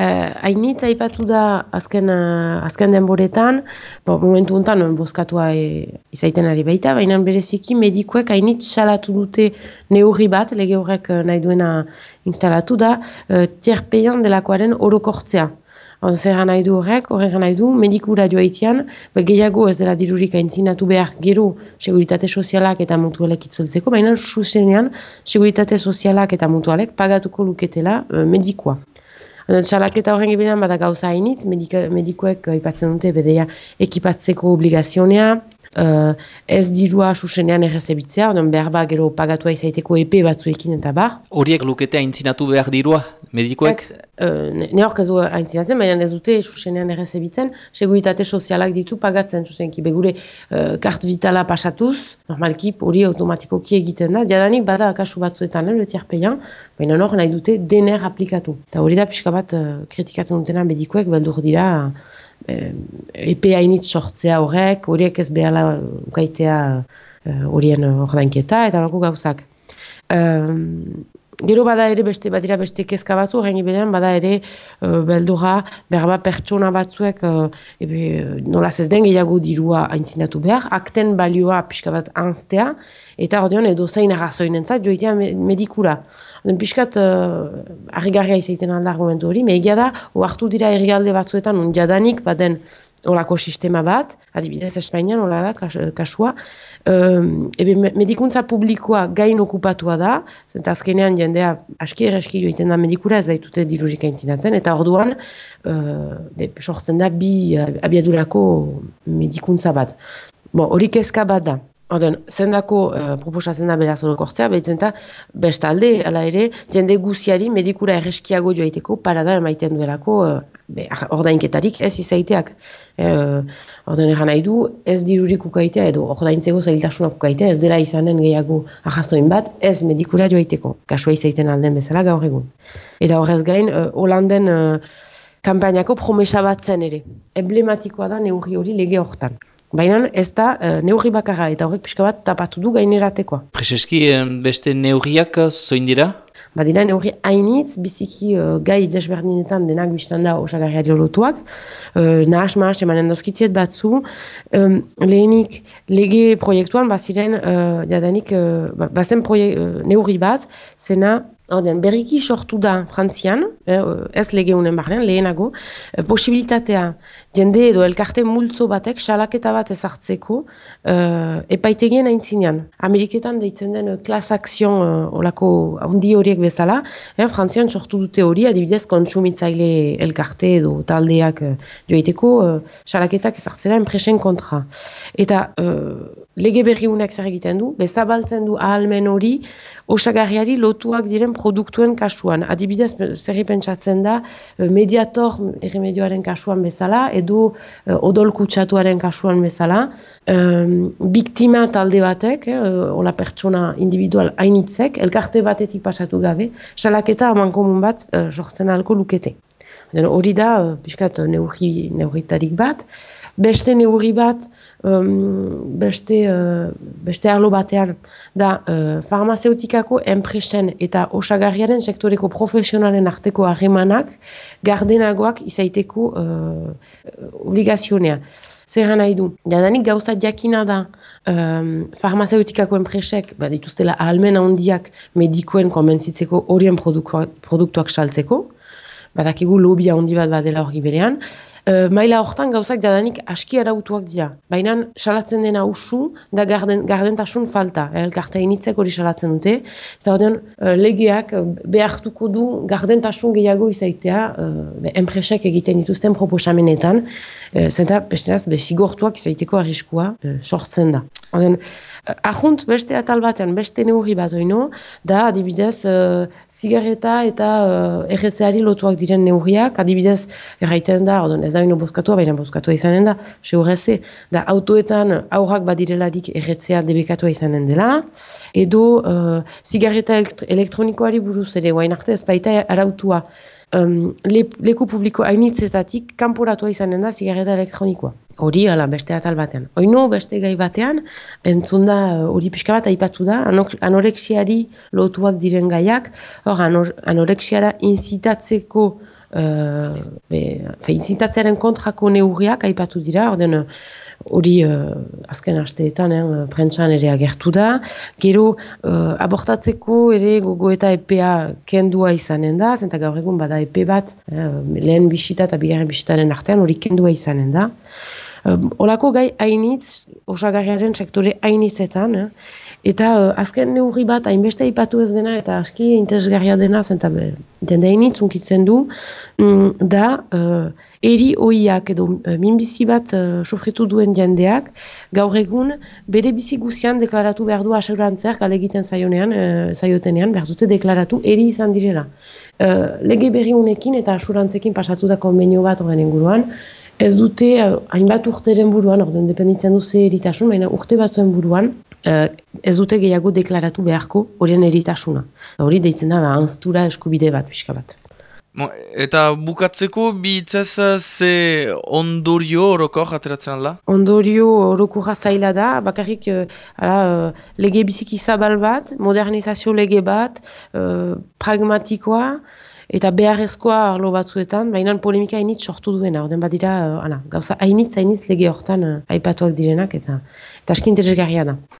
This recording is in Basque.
hainitza aipatu da azken, uh, azken denboretan, bo, momentu honetan bozkatua e, izaiten ari baita, baina bereziki medikuek hainitz salatu dute neurri bat, lege horrek nahi duena instalatu da, uh, tierpeian delakoaren orokortzea. Zer nahi du horrek, horrek nahi du, medikura joa itzian, gehiago ez dela dirurik aintzinatu behar gero seguritate sozialak eta mutualek itzeltzeko, baina susenean seguritate sozialak eta mutualek pagatuko luketela uh, medikua. Txalak eta horren gibilan bada gauza hainitz, medikoek uh, ipatzen dute bedeia ekipatzeko obligazionea, uh, ez dirua susenean errezebitzea, odon behar ba gero pagatua izaiteko EP batzuekin eta bar. Horiek lukete aintzinatu behar dirua, medikoek? Ez, uh, ne hor kazu aintzinatzen, baina ez dute susenean errezebitzen, seguritate sozialak ditu pagatzen susenki. Begure uh, kart vitala pasatuz, normalki hori automatikoki egiten da, jadanik bada kasu batzuetan, eh, letierpeian, baina hor nahi dute dener aplikatu. Eta hori da pixka bat uh, kritikatzen dutena medikoek, beldur dira, epe hainit sortzea horrek, horiek ez behala gaitea eh, horien ordainketa eta horako gauzak. Gero bada ere beste, badira beste kezka batzu, hain berean bada ere uh, beldura, berba pertsona batzuek uh, ebe, nolaz ez den gehiago dirua haintzinatu behar, akten balioa pixka bat anztea, eta ordeon edo zain arrazoinen zait, joitea medikura. Oden pixkat uh, argigarria izaiten alda argumentu hori, megia da, oartu dira errialde batzuetan, un jadanik baden olako sistema bat, adibidez Espainian, hola da, kasua, um, ebe medikuntza publikoa gain okupatua da, zenta azkenean jendea aski ereski joiten da medikura ez baitute dirurik aintzinatzen, eta orduan, uh, sortzen da bi abiadurako medikuntza bat. Bon, hori kezka bat da. Oden, zendako uh, proposatzen da beraz orokortzea, behitzen da, bestalde, ala ere, jende guziari medikura erreskiago joaiteko parada emaiten duelako uh, ordainketarik ez izaiteak. Uh, Orden egan nahi du, ez dirurik ukaitea edo ordaintzeko zailtasunak ukaitea, ez dela izanen gehiago ahazoin bat, ez medikura joaiteko. Kasua izaiten alden bezala gaur egun. Eta horrez gain, uh, Holanden uh, kampainako promesa bat zen ere. Emblematikoa da neurri hori lege hortan. Baina ez da uh, neurri bakarra eta horrek pixka bat tapatu du gaineratekoa. Prezeski beste neurriak zoin dira? Badira neurri hainitz, biziki uh, gai desberdinetan denak biztan da osagarriari lotuak. Uh, nahas, mahas, emanen dozkitziet batzu. Um, lehenik, lege proiektuan, baziren, uh, jadanik, uh, bazen uh, neurri bat, zena Orden, berriki sortu da frantzian, eh, ez lege honen barrean, lehenago, eh, posibilitatea jende edo elkarte multzo batek salaketa bat ezartzeko eh, epaitegien aintzinean. Ameriketan deitzen den klas akzion eh, olako handi horiek bezala, eh, frantzian sortu dute hori, adibidez kontsumitzaile elkarte edo taldeak eh, joaiteko eh, salaketak ezartzera enpresen kontra. Eta eh, lege berri unak zer egiten du, bezabaltzen du ahalmen hori osagarriari lotuak diren produktuen kasuan. Adibidez, zerri pentsatzen da, eh, mediator erremedioaren kasuan bezala, edo uh, odol kutsatuaren kasuan bezala, um, biktima talde batek, eh, ola pertsona individual hainitzek, elkarte batetik pasatu gabe, salaketa haman komun bat uh, alko lukete. Hori da, uh, biskat, neurritarik bat, beste neurri bat, um, beste, uh, beste arlo batean, da uh, farmazeutikako enpresen eta osagarriaren sektoreko profesionalen arteko harremanak gardenagoak izaiteko uh, obligazionea. Zer nahi du. Jadanik gauza jakina da um, farmazeutikako enpresek, bat dituztela ahalmen handiak medikoen konbentzitzeko horien produktuak saltzeko, badakigu lobia handi bat badela hori berean, Uh, maila hortan gauzak jadanik aski arautuak dira. Baina salatzen dena usu da garden, gardentasun falta. Elkarta initzek hori salatzen dute. Eta hori uh, legeak behartuko du gardentasun gehiago izaitea uh, enpresek egiten dituzten proposamenetan. Uh, zenta, bestenaz, bezigortuak izaiteko arriskua uh, sortzen da. Hori Ahunt beste atal batean, beste neurri bat oino, da adibidez uh, zigarreta eta uh, erretzeari lotuak diren neurriak, adibidez erraiten da, odon, ez da oino bozkatua, baina bozkatua izanen da, seurreze, da autoetan aurrak badirelarik erretzea debekatua izanen dela, edo uh, zigarreta elektronikoari buruz ere, guain arte ez baita arautua, um, le, leku publiko hainitzetatik kanporatua izanen da zigarreta elektronikoa. Hori, ala, beste atal batean. Oino, beste gai batean, entzun da, hori pixka bat aipatu da, anoreksiari lotuak diren gaiak, hor, anoreksiara inzitatzeko uh, kontrako neurriak aipatu dira, orden hori uh, azken asteetan eh, prentsan ere agertu da. Gero uh, abortatzeko ere gogo eta EPA kendua izanen da, zenta gaur egun bada EP bat, lehen bisita eta bigarren bisitaren artean hori kendua izanen da. Olako gai hainitz, osagarriaren sektore hainitzetan, eh? Eta uh, azken neurri bat hainbeste ipatu ez dena eta aski interesgarria dena zenta den hainitz unkitzen du mm, da uh, eri oiak edo uh, minbizi bat uh, sofritu duen jendeak gaur egun bere bizi guzian deklaratu behar du aseurantzer gale egiten zaionean, uh, zaiotenean behar dute deklaratu eri izan direla. Uh, lege berri unekin eta asurantzekin pasatu da konbenio bat horren inguruan, ez dute hainbat urteren buruan, orduan dependitzen duze eritasun, baina urte batzuen buruan, ez dute gehiago deklaratu beharko horien eritasuna. Hori deitzen da, ba, anztura eskubide bat, pixka bat. Eta bukatzeko bihitzaz ze ondorio horoko jateratzen alda? Ondorio horoko jazaila da, bakarrik uh, ala, uh, lege biziki zabal bat, modernizazio lege bat, uh, pragmatikoa, eta beharrezkoa arlo batzuetan, baina polemika hainitz sortu duena, orden badira, uh, ala, gauza hainitz hainitz lege hortan uh, aipatuak direnak, eta, eta askin da.